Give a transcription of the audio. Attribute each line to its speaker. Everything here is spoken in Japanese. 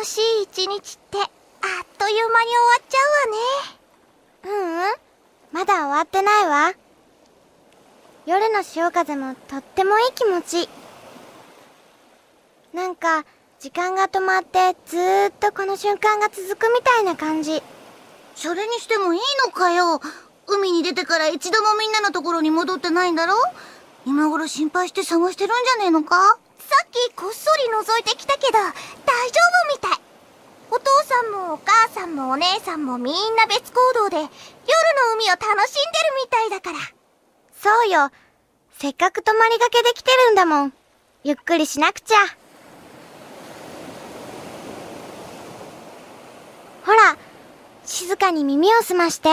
Speaker 1: 楽しい一日ってあっという間に終わっちゃうわね。
Speaker 2: ううん。まだ終わってないわ。夜の潮風もとってもいい気持ち。なんか、時間が止まってずーっとこの瞬間が続くみたいな感じ。
Speaker 3: それにしてもいいのかよ。海に出てから一度もみんなのところに戻ってないんだろ？今頃心配して探してるんじゃねえのか？
Speaker 1: さっきこっそり覗いてきたけど、大丈夫みたい。さんもお母さんもお姉さんもみんな別行動で、夜の海を楽しんでるみたいだから。
Speaker 2: そうよ。せっかく泊まりがけできてるんだもん。ゆっくりしなくちゃ。ほら、静かに耳を澄まして。